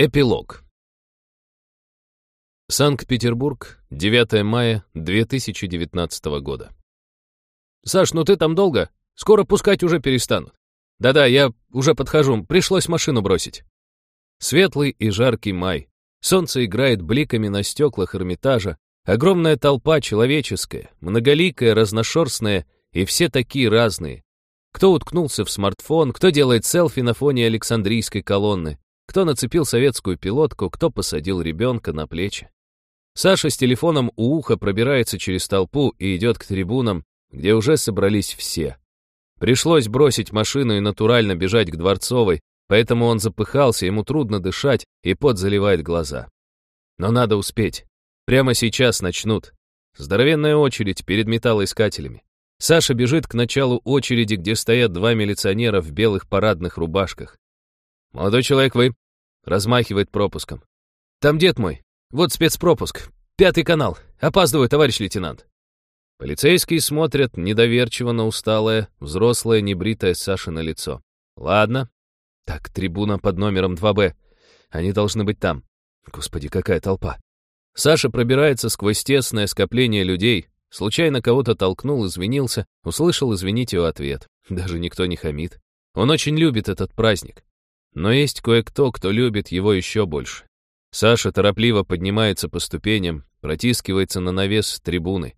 Эпилог. Санкт-Петербург, 9 мая 2019 года. «Саш, ну ты там долго? Скоро пускать уже перестанут. Да-да, я уже подхожу, пришлось машину бросить». Светлый и жаркий май. Солнце играет бликами на стеклах Эрмитажа. Огромная толпа человеческая, многоликая, разношерстная, и все такие разные. Кто уткнулся в смартфон, кто делает селфи на фоне Александрийской колонны, кто нацепил советскую пилотку, кто посадил ребенка на плечи. Саша с телефоном у уха пробирается через толпу и идет к трибунам, где уже собрались все. Пришлось бросить машину и натурально бежать к Дворцовой, поэтому он запыхался, ему трудно дышать, и пот заливает глаза. Но надо успеть. Прямо сейчас начнут. Здоровенная очередь перед металлоискателями. Саша бежит к началу очереди, где стоят два милиционера в белых парадных рубашках. «Молодой человек, вы?» Размахивает пропуском. «Там дед мой. Вот спецпропуск. Пятый канал. Опаздываю, товарищ лейтенант». Полицейские смотрят недоверчиво на усталое, взрослое, небритое Саши на лицо. «Ладно. Так, трибуна под номером 2Б. Они должны быть там. Господи, какая толпа!» Саша пробирается сквозь тесное скопление людей, случайно кого-то толкнул, извинился, услышал «извините» в ответ. Даже никто не хамит. Он очень любит этот праздник. Но есть кое-кто, кто любит его еще больше. Саша торопливо поднимается по ступеням, протискивается на навес трибуны.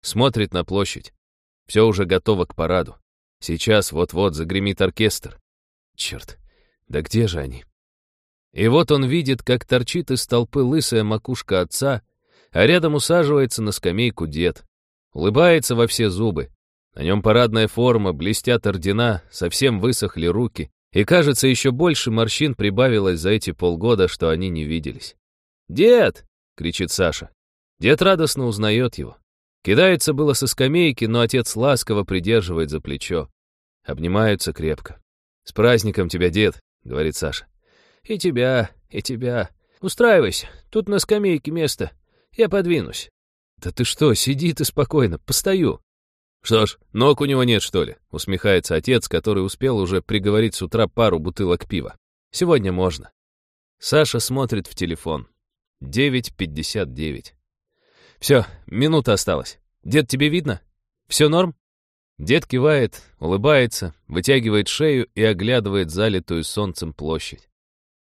Смотрит на площадь. Все уже готово к параду. Сейчас вот-вот загремит оркестр. Черт, да где же они? И вот он видит, как торчит из толпы лысая макушка отца, а рядом усаживается на скамейку дед. Улыбается во все зубы. На нем парадная форма, блестят ордена, совсем высохли руки. И, кажется, еще больше морщин прибавилось за эти полгода, что они не виделись. «Дед!» — кричит Саша. Дед радостно узнает его. Кидается было со скамейки, но отец ласково придерживает за плечо. Обнимаются крепко. «С праздником тебя, дед!» — говорит Саша. «И тебя, и тебя. Устраивайся, тут на скамейке место. Я подвинусь». «Да ты что, сиди ты спокойно, постою». «Что ж, ног у него нет, что ли?» — усмехается отец, который успел уже приговорить с утра пару бутылок пива. «Сегодня можно». Саша смотрит в телефон. 9.59. «Все, минута осталась. Дед, тебе видно? Все норм?» Дед кивает, улыбается, вытягивает шею и оглядывает залитую солнцем площадь.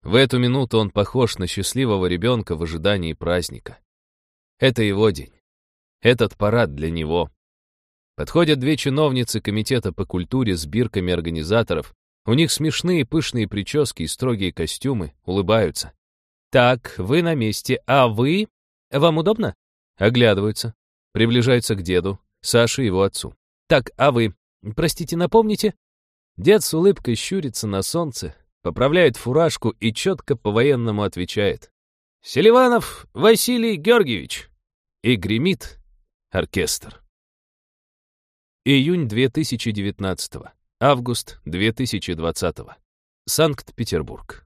В эту минуту он похож на счастливого ребенка в ожидании праздника. Это его день. Этот парад для него. Подходят две чиновницы комитета по культуре с бирками организаторов. У них смешные пышные прически и строгие костюмы, улыбаются. «Так, вы на месте, а вы? Вам удобно?» Оглядываются, приближаются к деду, Саше и его отцу. «Так, а вы? Простите, напомните?» Дед с улыбкой щурится на солнце, поправляет фуражку и четко по-военному отвечает. «Селиванов Василий Георгиевич!» И гремит оркестр. Июнь 2019. Август 2020. Санкт-Петербург.